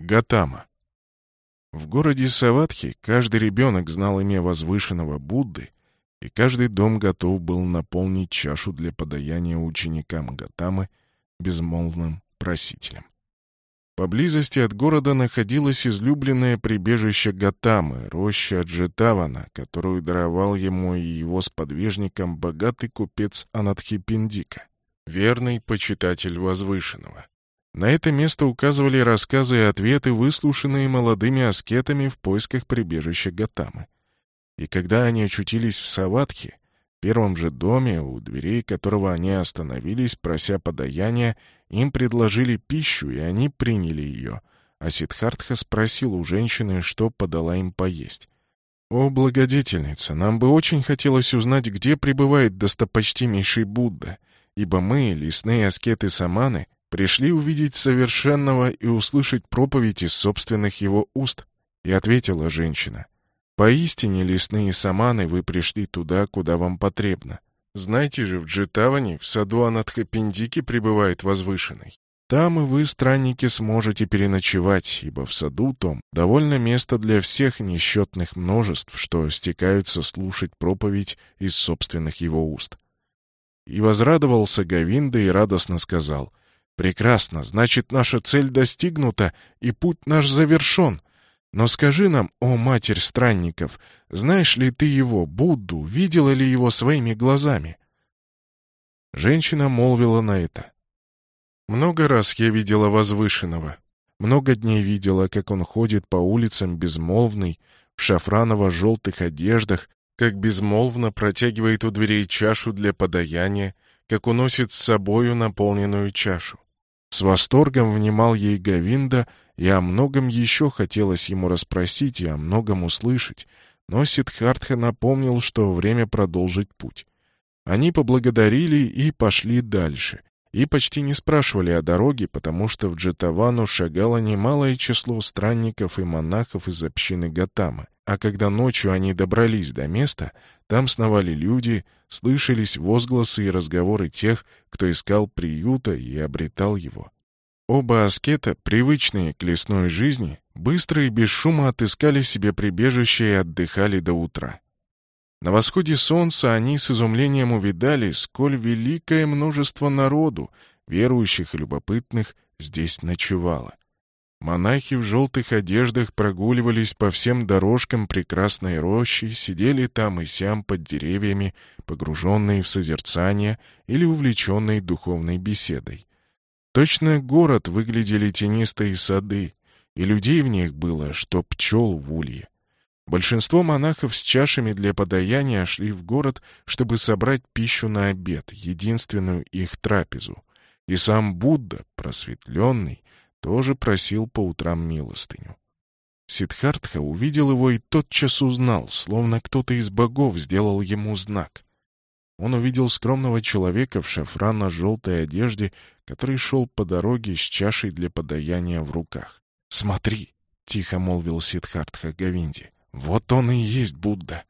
Гатама. В городе Саватхи каждый ребенок знал имя возвышенного Будды, и каждый дом готов был наполнить чашу для подаяния ученикам Гатамы безмолвным просителям. Поблизости от города находилось излюбленное прибежище Гатамы, роща Джетавана, которую даровал ему и его сподвижникам богатый купец Анатхипиндика, верный почитатель возвышенного. На это место указывали рассказы и ответы, выслушанные молодыми аскетами в поисках прибежища Гатамы. И когда они очутились в Саватхе, первом же доме, у дверей которого они остановились, прося подаяния, им предложили пищу, и они приняли ее. А Сидхартха спросил у женщины, что подала им поесть. «О, благодетельница, нам бы очень хотелось узнать, где пребывает достопочтимейший Будда, ибо мы, лесные аскеты-саманы, пришли увидеть совершенного и услышать проповедь из собственных его уст». И ответила женщина, Поистине, лесные саманы, вы пришли туда, куда вам потребно. Знаете же, в Джитаване, в саду Анатхапиндики пребывает возвышенный. Там и вы, странники, сможете переночевать, ибо в саду том довольно место для всех несчетных множеств, что стекаются слушать проповедь из собственных его уст. И возрадовался Гавинда и радостно сказал, «Прекрасно, значит, наша цель достигнута, и путь наш завершен. Но скажи нам, о матерь странников, знаешь ли ты его, Будду, видела ли его своими глазами?» Женщина молвила на это. «Много раз я видела возвышенного. Много дней видела, как он ходит по улицам безмолвный, в шафраново-желтых одеждах, как безмолвно протягивает у дверей чашу для подаяния, как уносит с собою наполненную чашу. С восторгом внимал ей Гавинда, и о многом еще хотелось ему расспросить и о многом услышать, но Сидхартха напомнил, что время продолжить путь. Они поблагодарили и пошли дальше, и почти не спрашивали о дороге, потому что в Джетавану шагало немалое число странников и монахов из общины Гатамы, а когда ночью они добрались до места, там сновали люди, слышались возгласы и разговоры тех, кто искал приюта и обретал его. Оба аскета, привычные к лесной жизни, быстро и без шума отыскали себе прибежище и отдыхали до утра. На восходе солнца они с изумлением увидали, сколь великое множество народу, верующих и любопытных, здесь ночевало. Монахи в желтых одеждах прогуливались по всем дорожкам прекрасной рощи, сидели там и сям под деревьями, погруженные в созерцание или увлеченные духовной беседой. Точно город выглядели тенистые сады, и людей в них было, что пчел в улье. Большинство монахов с чашами для подаяния шли в город, чтобы собрать пищу на обед, единственную их трапезу. И сам Будда, просветленный, тоже просил по утрам милостыню. Сидхартха увидел его и тотчас узнал, словно кто-то из богов сделал ему знак. Он увидел скромного человека в шафрано-желтой одежде, который шел по дороге с чашей для подаяния в руках. «Смотри!» — тихо молвил Сидхартха Гавинди. «Вот он и есть Будда!»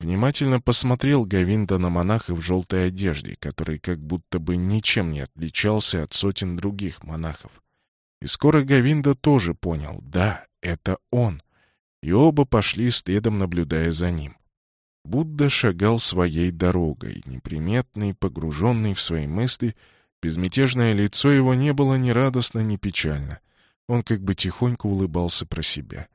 Внимательно посмотрел Гавинда на монаха в желтой одежде, который как будто бы ничем не отличался от сотен других монахов. И скоро Гавинда тоже понял, да, это он. И оба пошли следом, наблюдая за ним. Будда шагал своей дорогой, неприметный, погруженный в свои мысли. Безмятежное лицо его не было ни радостно, ни печально. Он как бы тихонько улыбался про себя.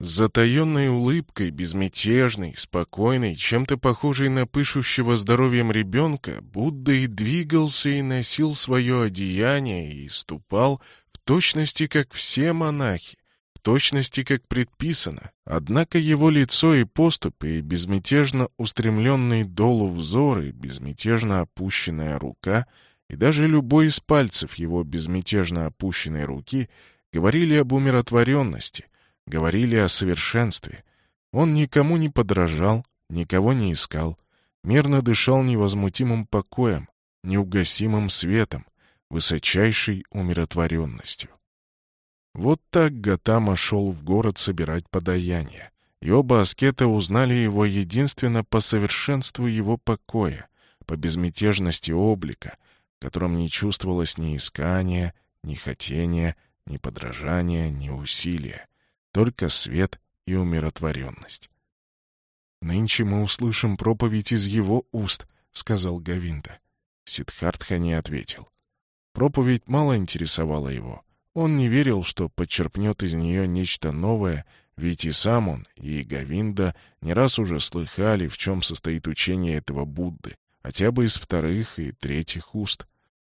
С затаенной улыбкой, безмятежной, спокойной, чем-то похожей на пышущего здоровьем ребенка, Будда и двигался, и носил свое одеяние, и ступал точности, как все монахи точности, как предписано. Однако его лицо и поступы, и безмятежно устремленный долу взор, и безмятежно опущенная рука, и даже любой из пальцев его безмятежно опущенной руки говорили об умиротворенности, говорили о совершенстве. Он никому не подражал, никого не искал, мирно дышал невозмутимым покоем, неугасимым светом, высочайшей умиротворенностью. Вот так Гатама шел в город собирать подаяние, и оба аскета узнали его единственно по совершенству его покоя, по безмятежности облика, в котором не чувствовалось ни искания, ни хотения, ни подражания, ни усилия, только свет и умиротворенность. «Нынче мы услышим проповедь из его уст», — сказал Гавинда. Сидхартха не ответил. Проповедь мало интересовала его. Он не верил, что подчерпнет из нее нечто новое, ведь и сам он, и Гавинда не раз уже слыхали, в чем состоит учение этого Будды, хотя бы из вторых и третьих уст.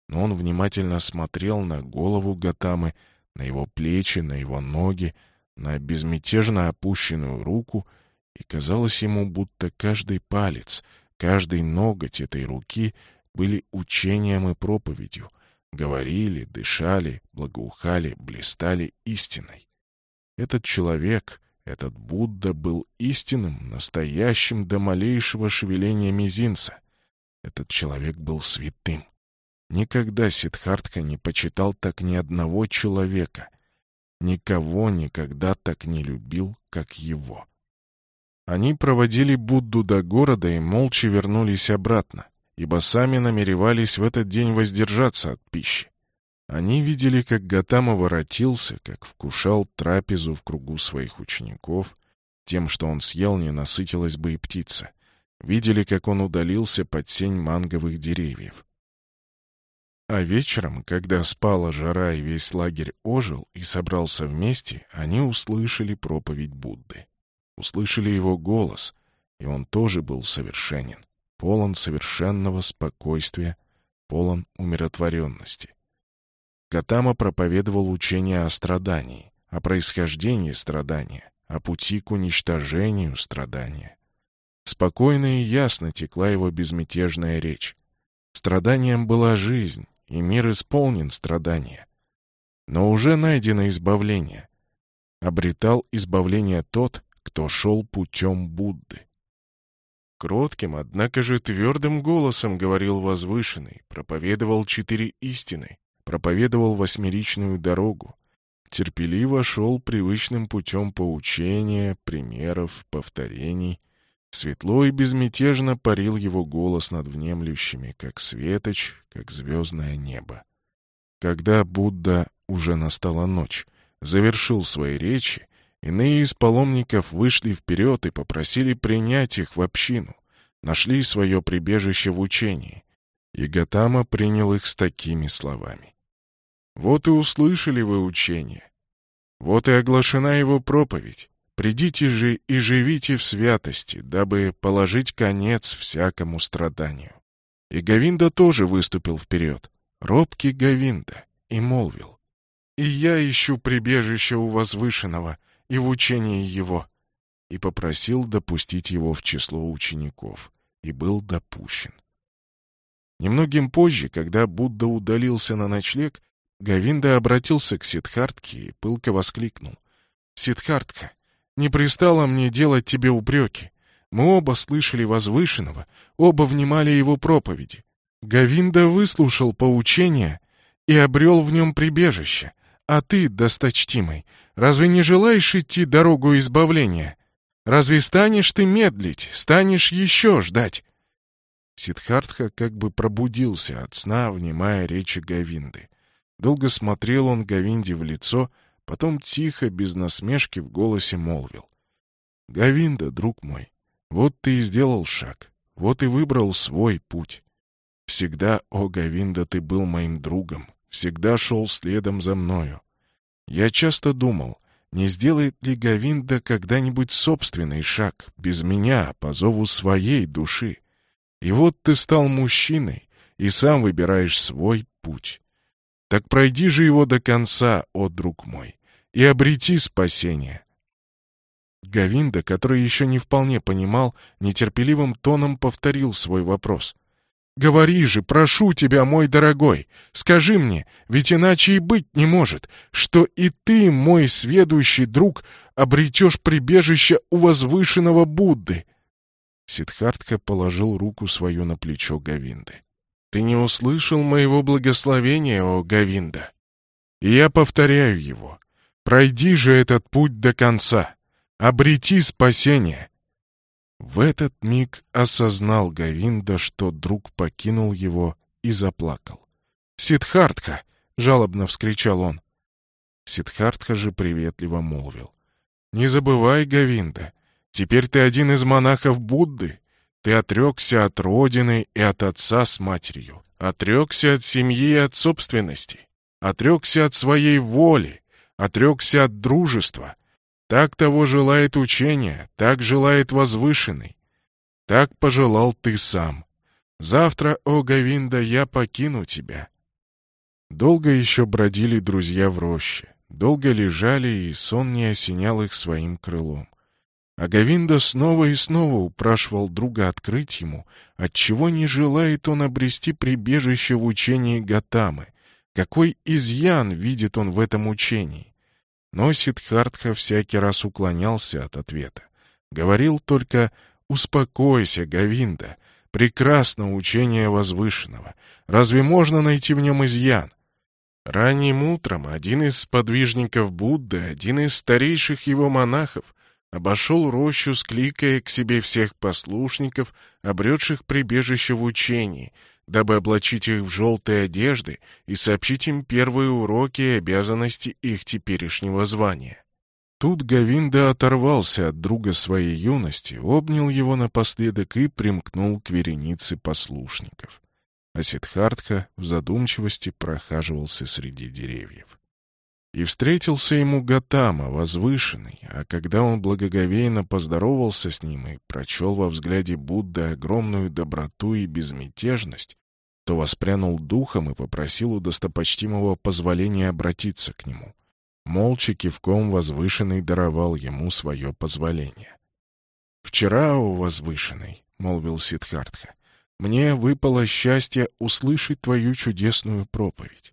Но он внимательно смотрел на голову Гатамы, на его плечи, на его ноги, на безмятежно опущенную руку, и казалось ему, будто каждый палец, каждый ноготь этой руки были учением и проповедью, говорили, дышали, благоухали, блистали истиной. Этот человек, этот Будда был истинным, настоящим до малейшего шевеления мизинца. Этот человек был святым. Никогда Сидхартха не почитал так ни одного человека. Никого никогда так не любил, как его. Они проводили Будду до города и молча вернулись обратно, ибо сами намеревались в этот день воздержаться от пищи. Они видели, как Гатама воротился, как вкушал трапезу в кругу своих учеников. Тем, что он съел, не насытилась бы и птица. Видели, как он удалился под сень манговых деревьев. А вечером, когда спала жара и весь лагерь ожил и собрался вместе, они услышали проповедь Будды. Услышали его голос, и он тоже был совершенен, полон совершенного спокойствия, полон умиротворенности. Гатама проповедовал учение о страдании, о происхождении страдания, о пути к уничтожению страдания. Спокойно и ясно текла его безмятежная речь. Страданием была жизнь, и мир исполнен страдания. Но уже найдено избавление. Обретал избавление тот, кто шел путем Будды. Кротким, однако же твердым голосом говорил возвышенный, проповедовал четыре истины, проповедовал восьмеричную дорогу, терпеливо шел привычным путем поучения, примеров, повторений. Светло и безмятежно парил его голос над внемлющими, как светоч, как звездное небо. Когда Будда, уже настала ночь, завершил свои речи, иные из паломников вышли вперед и попросили принять их в общину, нашли свое прибежище в учении, и принял их с такими словами. «Вот и услышали вы учение. Вот и оглашена его проповедь. Придите же и живите в святости, дабы положить конец всякому страданию». И Гавинда тоже выступил вперед, робкий Гавинда, и молвил. «И я ищу прибежище у возвышенного и в учении его» и попросил допустить его в число учеников, и был допущен. Немногим позже, когда Будда удалился на ночлег, Гавинда обратился к Сидхартке и пылко воскликнул. «Сидхартка, не пристало мне делать тебе упреки. Мы оба слышали возвышенного, оба внимали его проповеди. Гавинда выслушал поучение и обрел в нем прибежище. А ты, досточтимый, разве не желаешь идти дорогу избавления? Разве станешь ты медлить, станешь еще ждать? Сидхартха как бы пробудился от сна, внимая речи Гавинды. Долго смотрел он Гавинде в лицо, потом тихо, без насмешки в голосе молвил. «Гавинда, друг мой, вот ты и сделал шаг, вот и выбрал свой путь. Всегда, о Гавинда, ты был моим другом, всегда шел следом за мною. Я часто думал, не сделает ли Гавинда когда-нибудь собственный шаг, без меня, по зову своей души? И вот ты стал мужчиной и сам выбираешь свой путь. Так пройди же его до конца, о друг мой, и обрети спасение. Гавинда, который еще не вполне понимал, нетерпеливым тоном повторил свой вопрос. «Говори же, прошу тебя, мой дорогой, скажи мне, ведь иначе и быть не может, что и ты, мой сведущий друг, обретешь прибежище у возвышенного Будды». Сидхартха положил руку свою на плечо Гавинды. «Ты не услышал моего благословения, о Гавинда? И я повторяю его. Пройди же этот путь до конца. Обрети спасение». В этот миг осознал Гавинда, что друг покинул его и заплакал. «Сидхартха!» — жалобно вскричал он. Сидхартха же приветливо молвил. «Не забывай, Гавинда, теперь ты один из монахов Будды. Ты отрекся от родины и от отца с матерью, отрекся от семьи и от собственности, отрекся от своей воли, отрекся от дружества. Так того желает учение, так желает возвышенный. Так пожелал ты сам. Завтра, о Гавинда, я покину тебя». Долго еще бродили друзья в роще, долго лежали, и сон не осенял их своим крылом. А Гавинда снова и снова упрашивал друга открыть ему, отчего не желает он обрести прибежище в учении Гатамы, какой изъян видит он в этом учении. Но Сидхартха всякий раз уклонялся от ответа. Говорил только «Успокойся, Гавинда, прекрасно учение возвышенного. Разве можно найти в нем изъян?» Ранним утром один из подвижников Будды, один из старейших его монахов, обошел рощу, скликая к себе всех послушников, обретших прибежище в учении, дабы облачить их в желтые одежды и сообщить им первые уроки и обязанности их теперешнего звания. Тут Гавинда оторвался от друга своей юности, обнял его напоследок и примкнул к веренице послушников. А Сидхартха в задумчивости прохаживался среди деревьев. И встретился ему Гатама, возвышенный, а когда он благоговейно поздоровался с ним и прочел во взгляде Будды огромную доброту и безмятежность, то воспрянул духом и попросил у достопочтимого позволения обратиться к нему. Молча кивком возвышенный даровал ему свое позволение. «Вчера, о возвышенный», — молвил Сидхартха, — «мне выпало счастье услышать твою чудесную проповедь.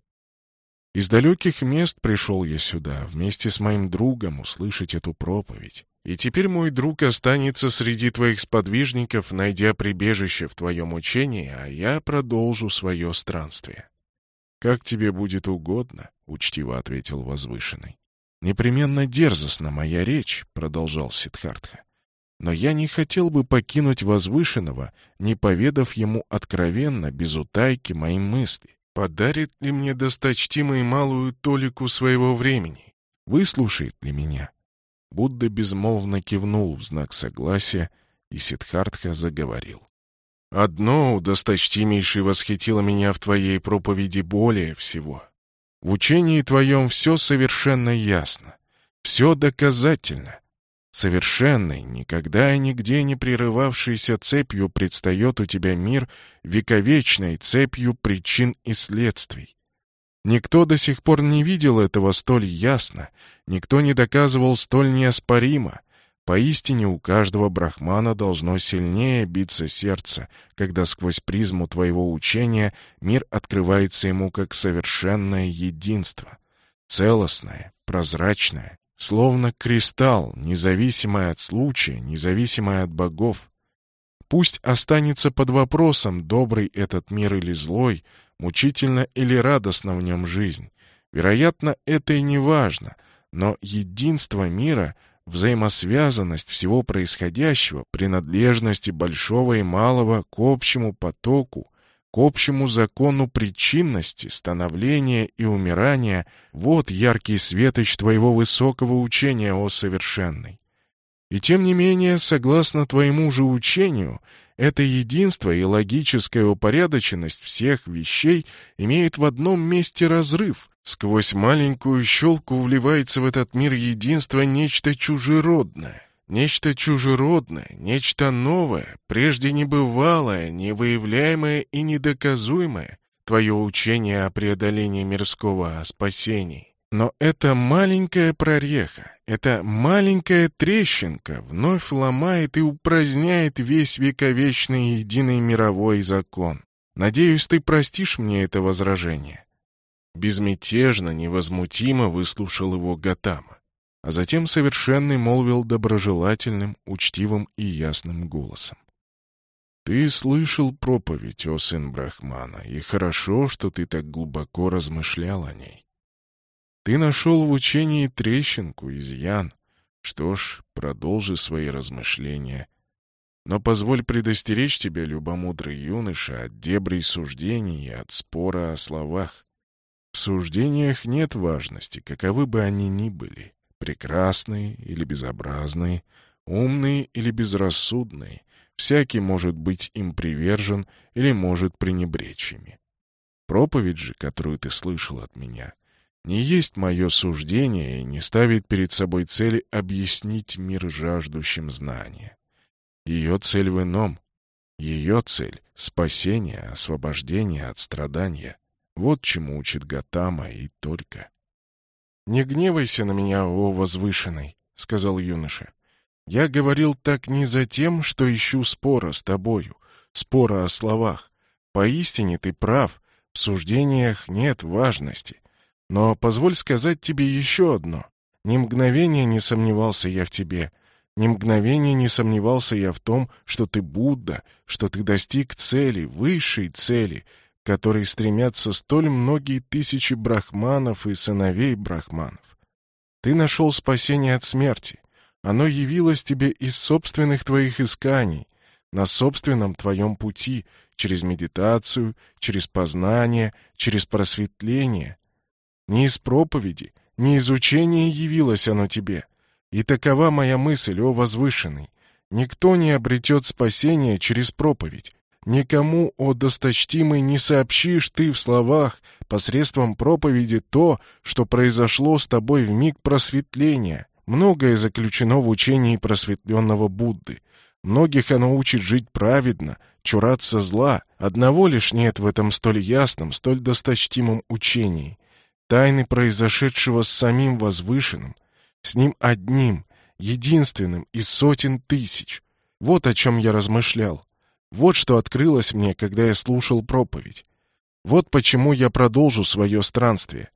Из далеких мест пришел я сюда, вместе с моим другом, услышать эту проповедь. И теперь мой друг останется среди твоих сподвижников, найдя прибежище в твоем учении, а я продолжу свое странствие. «Как тебе будет угодно», — учтиво ответил возвышенный. «Непременно дерзостна моя речь», — продолжал Сидхартха. «Но я не хотел бы покинуть возвышенного, не поведав ему откровенно, без утайки, мои мысли. Подарит ли мне досточтимый малую толику своего времени? Выслушает ли меня? Будда безмолвно кивнул в знак согласия, и Сидхартха заговорил. «Одно, досточтимейший, восхитило меня в твоей проповеди более всего. В учении твоем все совершенно ясно, все доказательно, Совершенной, никогда и нигде не прерывавшейся цепью предстает у тебя мир, вековечной цепью причин и следствий. Никто до сих пор не видел этого столь ясно, никто не доказывал столь неоспоримо. Поистине у каждого брахмана должно сильнее биться сердце, когда сквозь призму твоего учения мир открывается ему как совершенное единство, целостное, прозрачное, словно кристалл, независимый от случая, независимый от богов. Пусть останется под вопросом, добрый этот мир или злой, мучительно или радостно в нем жизнь. Вероятно, это и не важно, но единство мира, взаимосвязанность всего происходящего, принадлежности большого и малого к общему потоку, к общему закону причинности, становления и умирания, вот яркий светоч твоего высокого учения, о совершенный. И тем не менее, согласно твоему же учению, это единство и логическая упорядоченность всех вещей имеет в одном месте разрыв. Сквозь маленькую щелку вливается в этот мир единство нечто чужеродное. Нечто чужеродное, нечто новое, прежде небывалое, невыявляемое и недоказуемое. Твое учение о преодолении мирского, о спасении. Но эта маленькая прореха, эта маленькая трещинка вновь ломает и упраздняет весь вековечный единый мировой закон. Надеюсь, ты простишь мне это возражение. Безмятежно, невозмутимо выслушал его Гатама а затем совершенный молвил доброжелательным, учтивым и ясным голосом. «Ты слышал проповедь, о сын Брахмана, и хорошо, что ты так глубоко размышлял о ней. Ты нашел в учении трещинку, изъян. Что ж, продолжи свои размышления. Но позволь предостеречь тебя, любомудрый юноша, от дебрей суждений и от спора о словах. В суждениях нет важности, каковы бы они ни были, прекрасные или безобразные, умные или безрассудные, всякий может быть им привержен или может пренебречь ими. Проповедь же, которую ты слышал от меня, не есть мое суждение и не ставит перед собой цели объяснить мир жаждущим знания. Ее цель в ином. Ее цель — спасение, освобождение от страдания. Вот чему учит Гатама и только. «Не гневайся на меня, о возвышенный», — сказал юноша. «Я говорил так не за тем, что ищу спора с тобою, спора о словах. Поистине ты прав, в суждениях нет важности. Но позволь сказать тебе еще одно. Ни мгновения не сомневался я в тебе, ни мгновения не сомневался я в том, что ты Будда, что ты достиг цели, высшей цели, к которой стремятся столь многие тысячи брахманов и сыновей брахманов. Ты нашел спасение от смерти. Оно явилось тебе из собственных твоих исканий, на собственном твоем пути, через медитацию, через познание, через просветление. Не из проповеди, не из учения явилось оно тебе. И такова моя мысль, о возвышенный. Никто не обретет спасения через проповедь. Никому, о досточтимый, не сообщишь ты в словах посредством проповеди то, что произошло с тобой в миг просветления. Многое заключено в учении просветленного Будды. Многих оно учит жить праведно, чураться зла. Одного лишь нет в этом столь ясном, столь досточтимом учении тайны произошедшего с самим возвышенным, с ним одним, единственным из сотен тысяч. Вот о чем я размышлял. Вот что открылось мне, когда я слушал проповедь. Вот почему я продолжу свое странствие.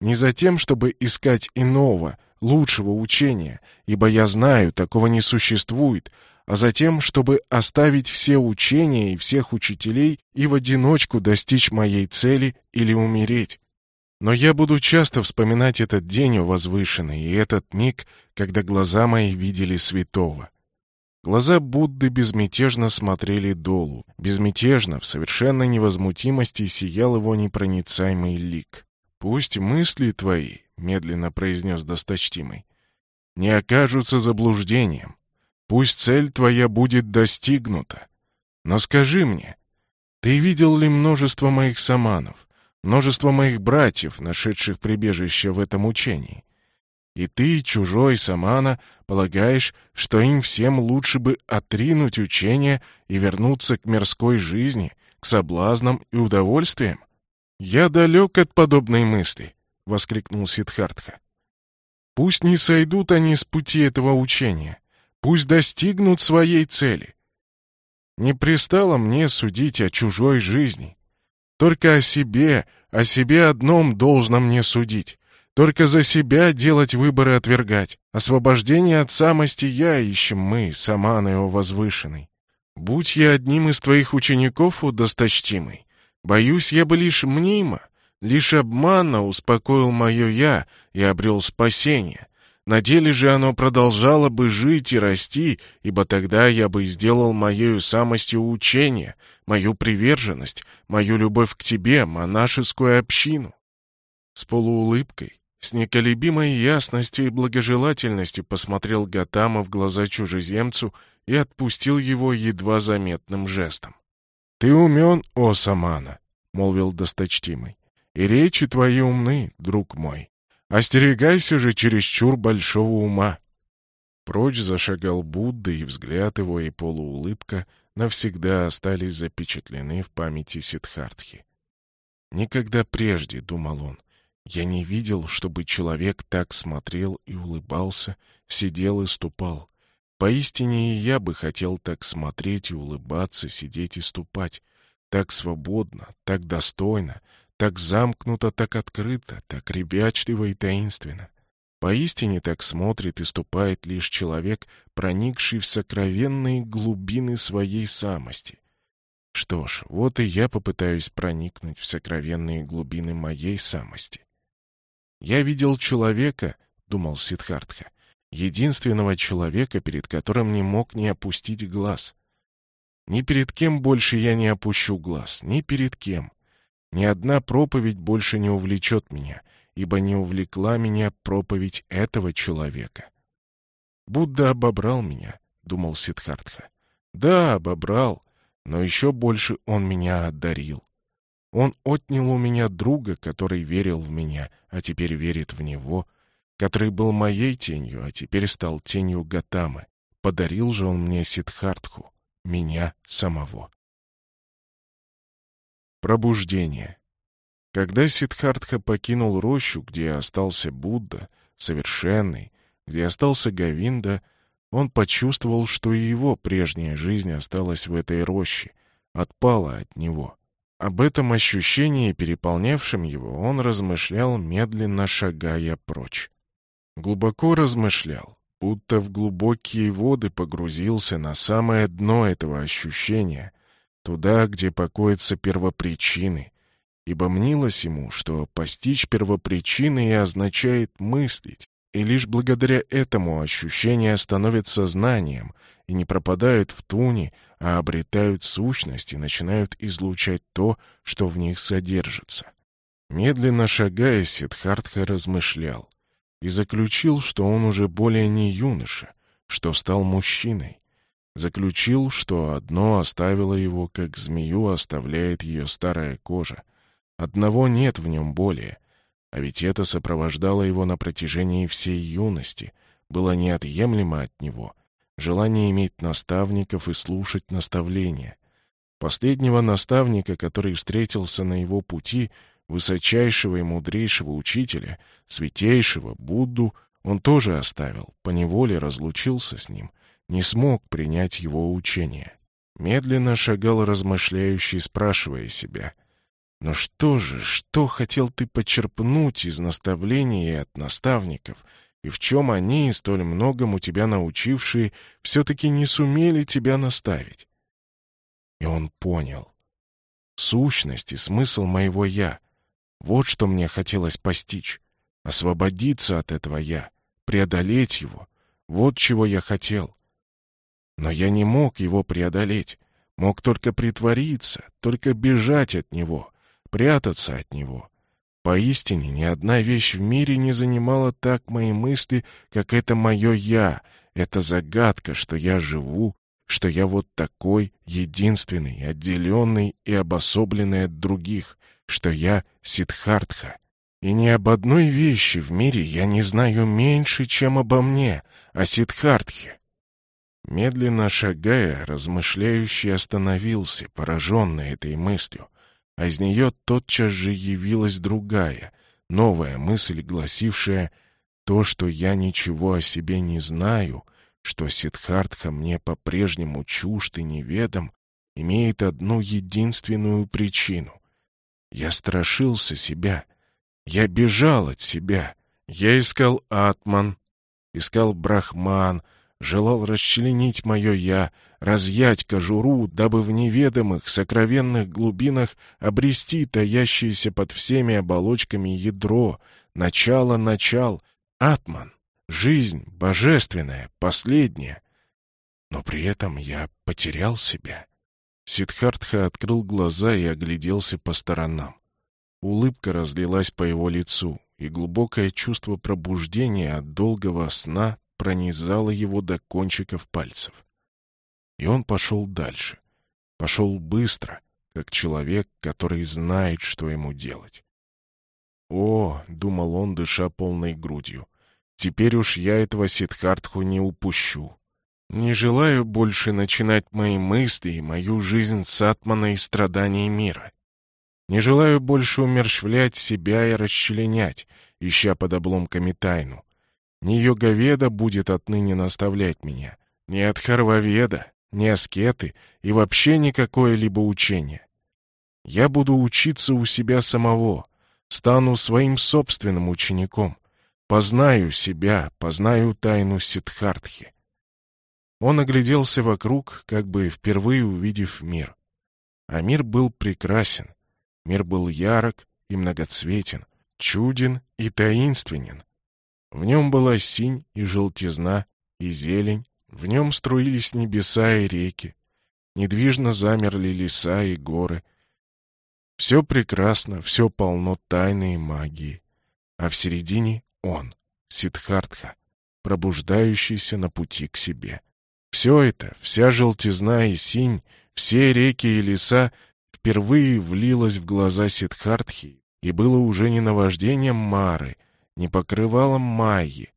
Не за тем, чтобы искать иного, лучшего учения, ибо я знаю, такого не существует, а за тем, чтобы оставить все учения и всех учителей и в одиночку достичь моей цели или умереть. Но я буду часто вспоминать этот день у возвышенный и этот миг, когда глаза мои видели святого. Глаза Будды безмятежно смотрели долу. Безмятежно, в совершенной невозмутимости сиял его непроницаемый лик. «Пусть мысли твои», — медленно произнес досточтимый, — «не окажутся заблуждением. Пусть цель твоя будет достигнута. Но скажи мне, ты видел ли множество моих саманов? Множество моих братьев, нашедших прибежище в этом учении. И ты, чужой Самана, полагаешь, что им всем лучше бы отринуть учение и вернуться к мирской жизни, к соблазнам и удовольствиям? «Я далек от подобной мысли», — воскликнул Сидхартха. «Пусть не сойдут они с пути этого учения, пусть достигнут своей цели. Не пристало мне судить о чужой жизни. Только о себе, о себе одном должно мне судить. Только за себя делать выборы отвергать. Освобождение от самости я ищем мы, саманы о возвышенный. Будь я одним из твоих учеников, о досточтимый, боюсь, я бы лишь мнимо, лишь обманно успокоил мое «я» и обрел спасение. На деле же оно продолжало бы жить и расти, ибо тогда я бы сделал моею самостью учение, мою приверженность, мою любовь к тебе, монашескую общину. С полуулыбкой, с неколебимой ясностью и благожелательностью посмотрел Гатама в глаза чужеземцу и отпустил его едва заметным жестом. «Ты умен, о Самана», — молвил досточтимый, — «и речи твои умны, друг мой. Остерегайся же чересчур большого ума. Прочь зашагал Будда, и взгляд его и полуулыбка навсегда остались запечатлены в памяти Сидхартхи. Никогда прежде, — думал он, — я не видел, чтобы человек так смотрел и улыбался, сидел и ступал. Поистине и я бы хотел так смотреть и улыбаться, сидеть и ступать, так свободно, так достойно, так замкнуто, так открыто, так ребячливо и таинственно. Поистине так смотрит и ступает лишь человек, проникший в сокровенные глубины своей самости. Что ж, вот и я попытаюсь проникнуть в сокровенные глубины моей самости. Я видел человека, — думал Сидхартха, — единственного человека, перед которым не мог не опустить глаз. Ни перед кем больше я не опущу глаз, ни перед кем. Ни одна проповедь больше не увлечет меня, ибо не увлекла меня проповедь этого человека. «Будда обобрал меня», — думал Сиддхартха. «Да, обобрал, но еще больше он меня одарил. Он отнял у меня друга, который верил в меня, а теперь верит в него, который был моей тенью, а теперь стал тенью Гатамы. Подарил же он мне Сиддхартху, меня самого. Пробуждение. Когда Сиддхартха покинул рощу, где остался Будда, совершенный, где остался Гавинда, он почувствовал, что и его прежняя жизнь осталась в этой роще, отпала от него. Об этом ощущении, переполнявшем его, он размышлял, медленно шагая прочь. Глубоко размышлял, будто в глубокие воды погрузился на самое дно этого ощущения, туда, где покоятся первопричины, ибо мнилось ему, что постичь первопричины и означает мыслить, и лишь благодаря этому ощущения становятся знанием и не пропадают в туне, а обретают сущность и начинают излучать то, что в них содержится. Медленно шагая, Сиддхартха размышлял и заключил, что он уже более не юноша, что стал мужчиной. Заключил, что одно оставило его, как змею оставляет ее старая кожа. Одного нет в нем более, а ведь это сопровождало его на протяжении всей юности, было неотъемлемо от него, желание иметь наставников и слушать наставления. Последнего наставника, который встретился на его пути, высочайшего и мудрейшего учителя, святейшего Будду, он тоже оставил, поневоле разлучился с ним, не смог принять его учение. Медленно шагал размышляющий, спрашивая себя, но что же, что хотел ты почерпнуть из наставлений и от наставников, и в чем они, столь многому тебя научившие, все-таки не сумели тебя наставить? И он понял. Сущность и смысл моего «я» — вот что мне хотелось постичь. Освободиться от этого «я», преодолеть его — вот чего я хотел. Но я не мог его преодолеть, мог только притвориться, только бежать от него — прятаться от него. Поистине, ни одна вещь в мире не занимала так мои мысли, как это мое «я», эта загадка, что я живу, что я вот такой, единственный, отделенный и обособленный от других, что я Сидхартха. И ни об одной вещи в мире я не знаю меньше, чем обо мне, о Сидхартхе. Медленно шагая, размышляющий остановился, пораженный этой мыслью а из нее тотчас же явилась другая, новая мысль, гласившая «То, что я ничего о себе не знаю, что Сидхартха мне по-прежнему чужд и неведом, имеет одну единственную причину. Я страшился себя, я бежал от себя, я искал Атман, искал Брахман, желал расчленить мое «я», разъять кожуру, дабы в неведомых, сокровенных глубинах обрести таящееся под всеми оболочками ядро, начало начал, атман, жизнь божественная, последняя. Но при этом я потерял себя. Сидхартха открыл глаза и огляделся по сторонам. Улыбка разлилась по его лицу, и глубокое чувство пробуждения от долгого сна пронизало его до кончиков пальцев. И он пошел дальше. Пошел быстро, как человек, который знает, что ему делать. «О!» — думал он, дыша полной грудью. «Теперь уж я этого Сидхартху не упущу. Не желаю больше начинать мои мысли и мою жизнь с атмана и страданий мира. Не желаю больше умерщвлять себя и расчленять, ища под обломками тайну. Не йоговеда будет отныне наставлять меня, не от Харваведа, ни аскеты и вообще никакое либо учение. Я буду учиться у себя самого, стану своим собственным учеником, познаю себя, познаю тайну Сидхартхи. Он огляделся вокруг, как бы впервые увидев мир. А мир был прекрасен, мир был ярок и многоцветен, чуден и таинственен. В нем была синь и желтизна, и зелень, в нем струились небеса и реки, недвижно замерли леса и горы. Все прекрасно, все полно тайны и магии. А в середине он, Сидхартха, пробуждающийся на пути к себе. Все это, вся желтизна и синь, все реки и леса впервые влилось в глаза Сидхартхи и было уже не наваждением Мары, не покрывалом Майи,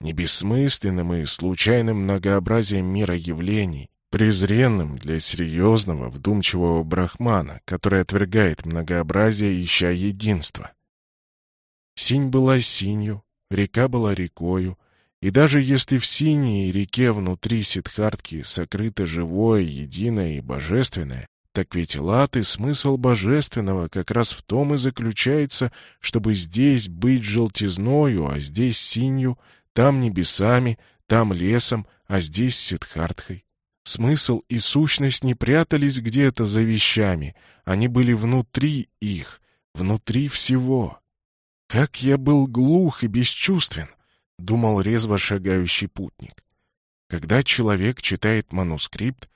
не бессмысленным и случайным многообразием мира явлений, презренным для серьезного, вдумчивого брахмана, который отвергает многообразие, ища единства. Синь была синью, река была рекою, и даже если в синей реке внутри Сидхартки сокрыто живое, единое и божественное, так ведь лад и смысл божественного как раз в том и заключается, чтобы здесь быть желтизною, а здесь синью, там небесами, там лесом, а здесь Сидхартхой. Смысл и сущность не прятались где-то за вещами, они были внутри их, внутри всего. Как я был глух и бесчувствен, думал резво шагающий путник. Когда человек читает манускрипт,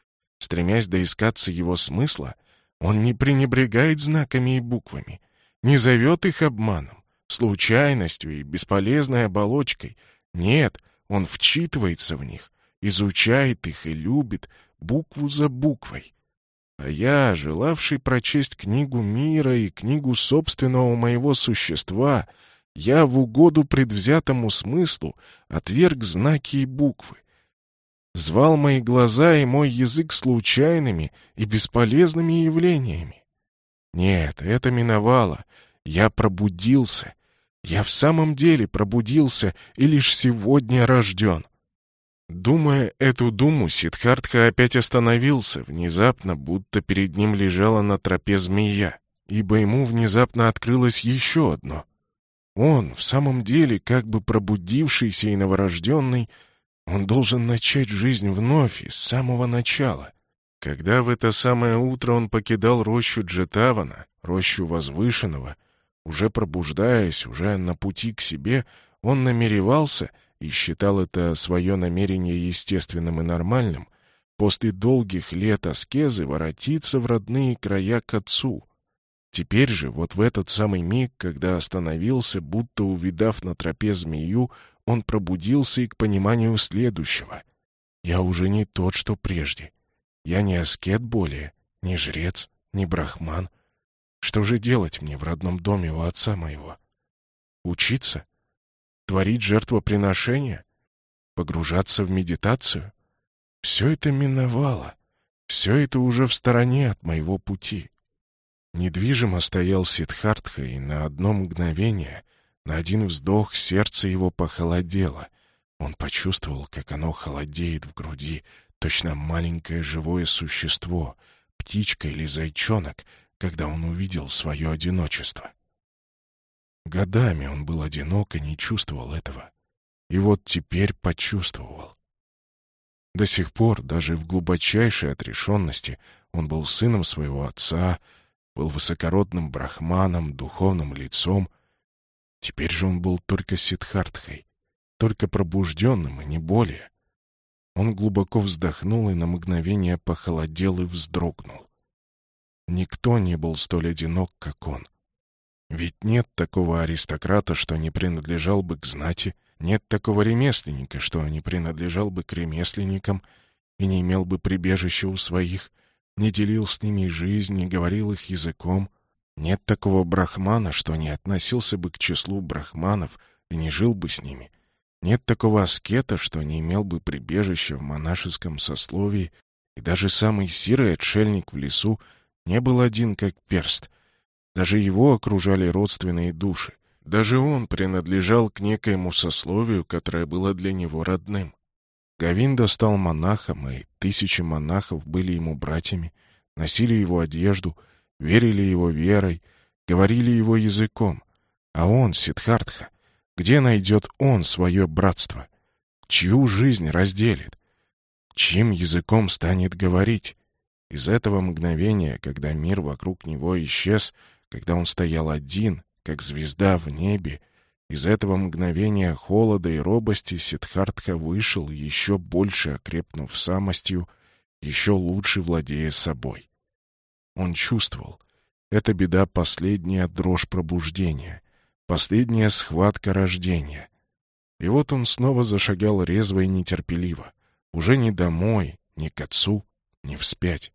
стремясь доискаться его смысла, он не пренебрегает знаками и буквами, не зовет их обманом, случайностью и бесполезной оболочкой. Нет, он вчитывается в них, изучает их и любит букву за буквой. А я, желавший прочесть книгу мира и книгу собственного моего существа, я в угоду предвзятому смыслу отверг знаки и буквы. Звал мои глаза и мой язык случайными и бесполезными явлениями. Нет, это миновало. Я пробудился. Я в самом деле пробудился и лишь сегодня рожден. Думая эту думу, Сидхартха опять остановился, внезапно, будто перед ним лежала на тропе змея, ибо ему внезапно открылось еще одно. Он, в самом деле, как бы пробудившийся и новорожденный, он должен начать жизнь вновь и с самого начала. Когда в это самое утро он покидал рощу Джетавана, рощу возвышенного, уже пробуждаясь, уже на пути к себе, он намеревался — и считал это свое намерение естественным и нормальным, после долгих лет аскезы воротиться в родные края к отцу. Теперь же, вот в этот самый миг, когда остановился, будто увидав на тропе змею, он пробудился и к пониманию следующего. «Я уже не тот, что прежде. Я не аскет более, не жрец, не брахман. Что же делать мне в родном доме у отца моего? Учиться? творить жертвоприношение, погружаться в медитацию. Все это миновало, все это уже в стороне от моего пути. Недвижимо стоял Сидхартха, и на одно мгновение, на один вздох сердце его похолодело. Он почувствовал, как оно холодеет в груди, точно маленькое живое существо, птичка или зайчонок, когда он увидел свое одиночество. Годами он был одинок и не чувствовал этого. И вот теперь почувствовал. До сих пор, даже в глубочайшей отрешенности, он был сыном своего отца, был высокородным брахманом, духовным лицом. Теперь же он был только сидхартхой, только пробужденным и не более. Он глубоко вздохнул и на мгновение похолодел и вздрогнул. Никто не был столь одинок, как он. Ведь нет такого аристократа, что не принадлежал бы к знати, нет такого ремесленника, что не принадлежал бы к ремесленникам и не имел бы прибежища у своих, не делил с ними жизнь, не говорил их языком. Нет такого брахмана, что не относился бы к числу брахманов и не жил бы с ними. Нет такого аскета, что не имел бы прибежища в монашеском сословии, и даже самый сирый отшельник в лесу не был один как перст — даже его окружали родственные души. Даже он принадлежал к некоему сословию, которое было для него родным. Гавинда стал монахом, и тысячи монахов были ему братьями, носили его одежду, верили его верой, говорили его языком. А он, Сидхартха, где найдет он свое братство? Чью жизнь разделит? Чьим языком станет говорить? Из этого мгновения, когда мир вокруг него исчез, когда он стоял один, как звезда в небе, из этого мгновения холода и робости Сидхартха вышел, еще больше окрепнув самостью, еще лучше владея собой. Он чувствовал, Эта беда — последняя дрожь пробуждения, последняя схватка рождения. И вот он снова зашагал резво и нетерпеливо, уже не домой, не к отцу, не вспять.